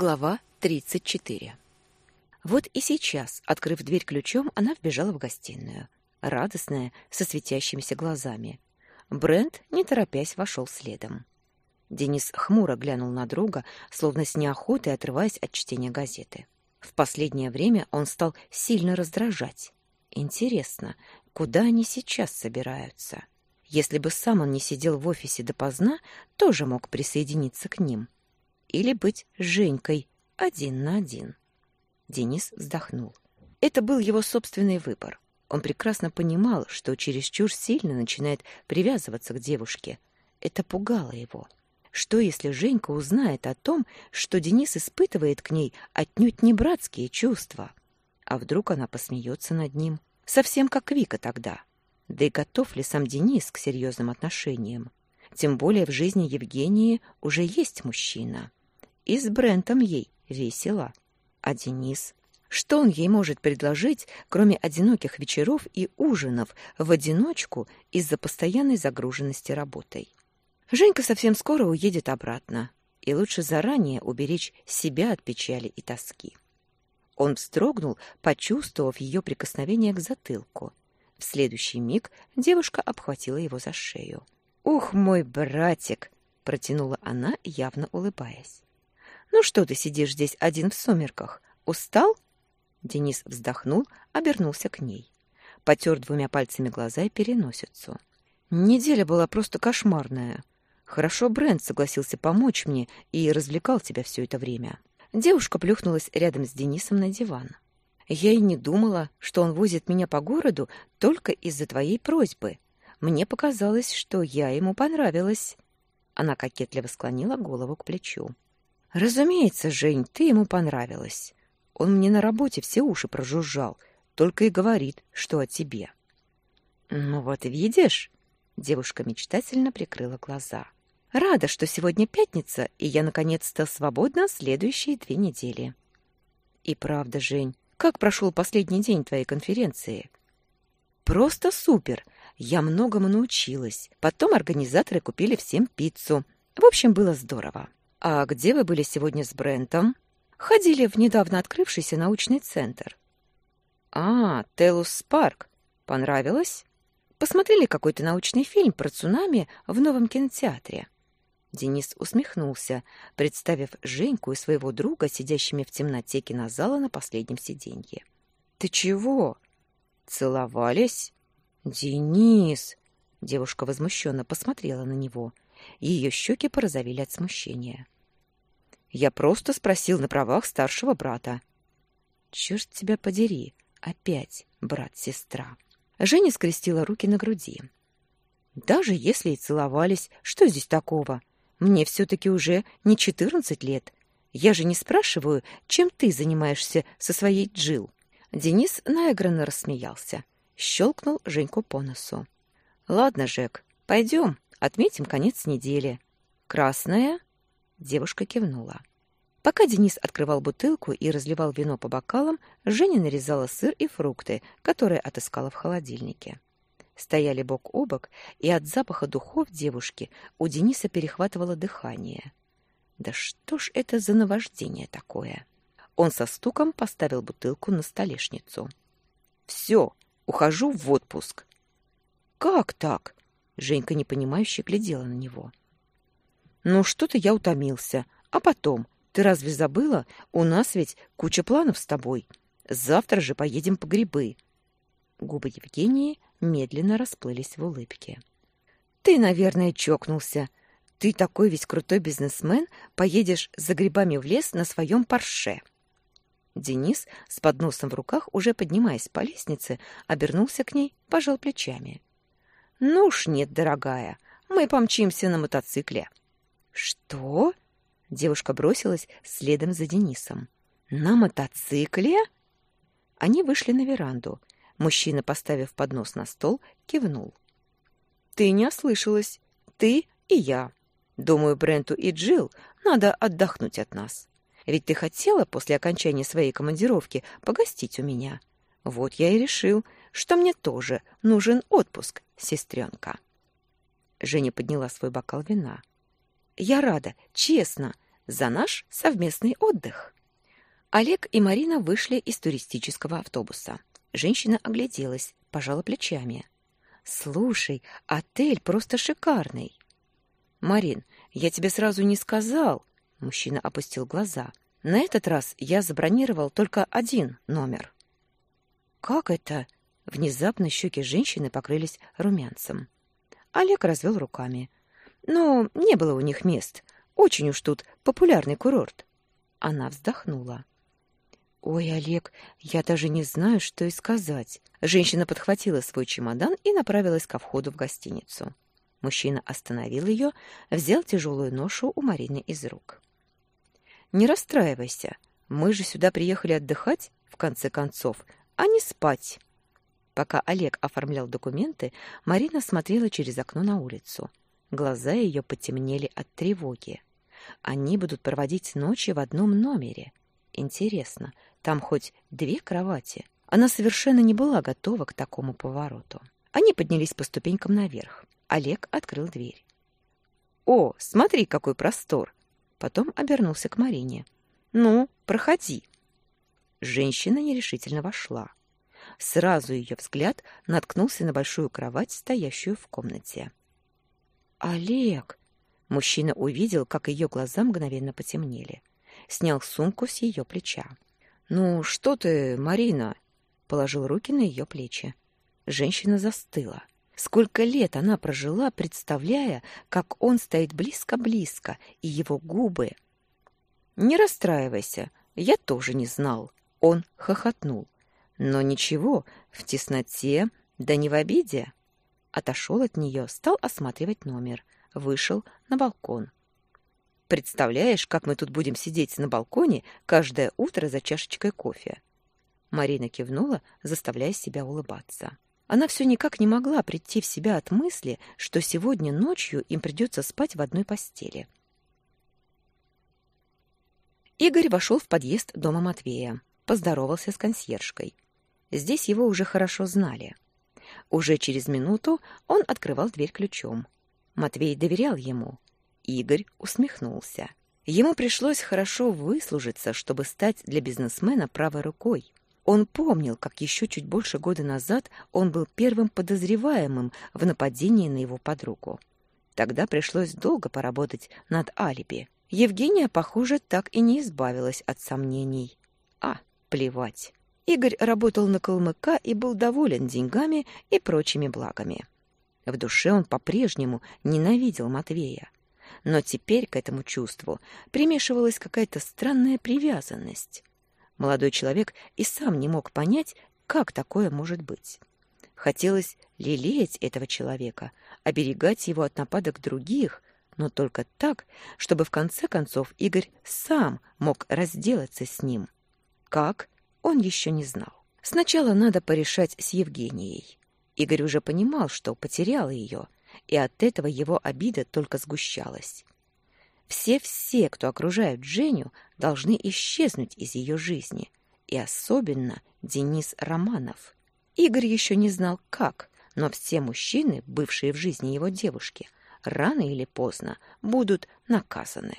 Глава 34. Вот и сейчас, открыв дверь ключом, она вбежала в гостиную, радостная, со светящимися глазами. Брент, не торопясь, вошел следом. Денис хмуро глянул на друга, словно с неохотой отрываясь от чтения газеты. В последнее время он стал сильно раздражать. Интересно, куда они сейчас собираются? Если бы сам он не сидел в офисе допоздна, тоже мог присоединиться к ним. — или быть Женькой один на один. Денис вздохнул. Это был его собственный выбор. Он прекрасно понимал, что чересчур сильно начинает привязываться к девушке. Это пугало его. Что, если Женька узнает о том, что Денис испытывает к ней отнюдь не братские чувства? А вдруг она посмеется над ним? Совсем как Вика тогда. Да и готов ли сам Денис к серьезным отношениям? Тем более в жизни Евгении уже есть мужчина. И с Брентом ей весело. А Денис? Что он ей может предложить, кроме одиноких вечеров и ужинов в одиночку из-за постоянной загруженности работой? Женька совсем скоро уедет обратно, и лучше заранее уберечь себя от печали и тоски. Он вздрогнул, почувствовав ее прикосновение к затылку. В следующий миг девушка обхватила его за шею. «Ух, мой братик!» — протянула она, явно улыбаясь. Ну что ты сидишь здесь один в сумерках? Устал? Денис вздохнул, обернулся к ней. Потер двумя пальцами глаза и переносицу. Неделя была просто кошмарная. Хорошо Брент согласился помочь мне и развлекал тебя все это время. Девушка плюхнулась рядом с Денисом на диван. Я и не думала, что он возит меня по городу только из-за твоей просьбы. Мне показалось, что я ему понравилась. Она кокетливо склонила голову к плечу. Разумеется, Жень, ты ему понравилась. Он мне на работе все уши прожужжал, только и говорит, что о тебе. Ну вот видишь, девушка мечтательно прикрыла глаза. Рада, что сегодня пятница, и я наконец-то свободна следующие две недели. И правда, Жень, как прошел последний день твоей конференции? Просто супер. Я многому научилась. Потом организаторы купили всем пиццу. В общем, было здорово. «А где вы были сегодня с Брентом?» «Ходили в недавно открывшийся научный центр». «А, Телус Парк. Понравилось?» «Посмотрели какой-то научный фильм про цунами в новом кинотеатре». Денис усмехнулся, представив Женьку и своего друга, сидящими в темноте кинозала на последнем сиденье. «Ты чего?» «Целовались?» «Денис!» Девушка возмущенно посмотрела на него – ее щеки порозовели от смущения. Я просто спросил на правах старшего брата. Черт тебя подери, опять брат-сестра. Женя скрестила руки на груди. Даже если и целовались, что здесь такого? Мне все-таки уже не четырнадцать лет. Я же не спрашиваю, чем ты занимаешься со своей Джил. Денис наигранно рассмеялся. Щелкнул Женьку по носу. «Ладно, Жек, пойдем, Отметим конец недели. Красная?» Девушка кивнула. Пока Денис открывал бутылку и разливал вино по бокалам, Женя нарезала сыр и фрукты, которые отыскала в холодильнике. Стояли бок о бок, и от запаха духов девушки у Дениса перехватывало дыхание. Да что ж это за наваждение такое? Он со стуком поставил бутылку на столешницу. «Все, ухожу в отпуск». «Как так?» Женька непонимающе глядела на него. «Ну, что-то я утомился. А потом, ты разве забыла? У нас ведь куча планов с тобой. Завтра же поедем по грибы». Губы Евгении медленно расплылись в улыбке. «Ты, наверное, чокнулся. Ты такой весь крутой бизнесмен, поедешь за грибами в лес на своем парше». Денис с подносом в руках, уже поднимаясь по лестнице, обернулся к ней, пожал плечами. Ну уж нет, дорогая, мы помчимся на мотоцикле. Что? Девушка бросилась следом за Денисом. На мотоцикле? Они вышли на веранду. Мужчина, поставив поднос на стол, кивнул. Ты не ослышалась. Ты и я. Думаю, Бренту и Джилл надо отдохнуть от нас. Ведь ты хотела после окончания своей командировки погостить у меня. Вот я и решил, что мне тоже нужен отпуск, сестренка. Женя подняла свой бокал вина. Я рада, честно. за наш совместный отдых. Олег и Марина вышли из туристического автобуса. Женщина огляделась, пожала плечами. «Слушай, отель просто шикарный!» «Марин, я тебе сразу не сказал!» Мужчина опустил глаза. «На этот раз я забронировал только один номер». «Как это?» Внезапно щеки женщины покрылись румянцем. Олег развел руками. «Ну, не было у них мест. Очень уж тут популярный курорт». Она вздохнула. «Ой, Олег, я даже не знаю, что и сказать». Женщина подхватила свой чемодан и направилась ко входу в гостиницу. Мужчина остановил ее, взял тяжелую ношу у Марины из рук. «Не расстраивайся. Мы же сюда приехали отдыхать, в конце концов, а не спать». Пока Олег оформлял документы, Марина смотрела через окно на улицу. Глаза ее потемнели от тревоги. Они будут проводить ночи в одном номере. Интересно, там хоть две кровати. Она совершенно не была готова к такому повороту. Они поднялись по ступенькам наверх. Олег открыл дверь. «О, смотри, какой простор!» Потом обернулся к Марине. «Ну, проходи». Женщина нерешительно вошла. Сразу ее взгляд наткнулся на большую кровать, стоящую в комнате. «Олег!» Мужчина увидел, как ее глаза мгновенно потемнели. Снял сумку с ее плеча. «Ну, что ты, Марина?» Положил руки на ее плечи. Женщина застыла. Сколько лет она прожила, представляя, как он стоит близко-близко, и его губы... «Не расстраивайся, я тоже не знал». Он хохотнул. «Но ничего, в тесноте, да не в обиде». Отошел от нее, стал осматривать номер. Вышел на балкон. Представляешь, как мы тут будем сидеть на балконе каждое утро за чашечкой кофе?» Марина кивнула, заставляя себя улыбаться. Она все никак не могла прийти в себя от мысли, что сегодня ночью им придется спать в одной постели. Игорь вошел в подъезд дома Матвея, поздоровался с консьержкой. Здесь его уже хорошо знали. Уже через минуту он открывал дверь ключом. Матвей доверял ему. Игорь усмехнулся. Ему пришлось хорошо выслужиться, чтобы стать для бизнесмена правой рукой. Он помнил, как еще чуть больше года назад он был первым подозреваемым в нападении на его подругу. Тогда пришлось долго поработать над алиби. Евгения, похоже, так и не избавилась от сомнений. А, плевать. Игорь работал на Калмыка и был доволен деньгами и прочими благами. В душе он по-прежнему ненавидел Матвея но теперь к этому чувству примешивалась какая-то странная привязанность. Молодой человек и сам не мог понять, как такое может быть. Хотелось лелеять этого человека, оберегать его от нападок других, но только так, чтобы в конце концов Игорь сам мог разделаться с ним. Как? Он еще не знал. Сначала надо порешать с Евгенией. Игорь уже понимал, что потерял ее, и от этого его обида только сгущалась. Все-все, кто окружают Женю, должны исчезнуть из ее жизни, и особенно Денис Романов. Игорь еще не знал, как, но все мужчины, бывшие в жизни его девушки, рано или поздно будут наказаны.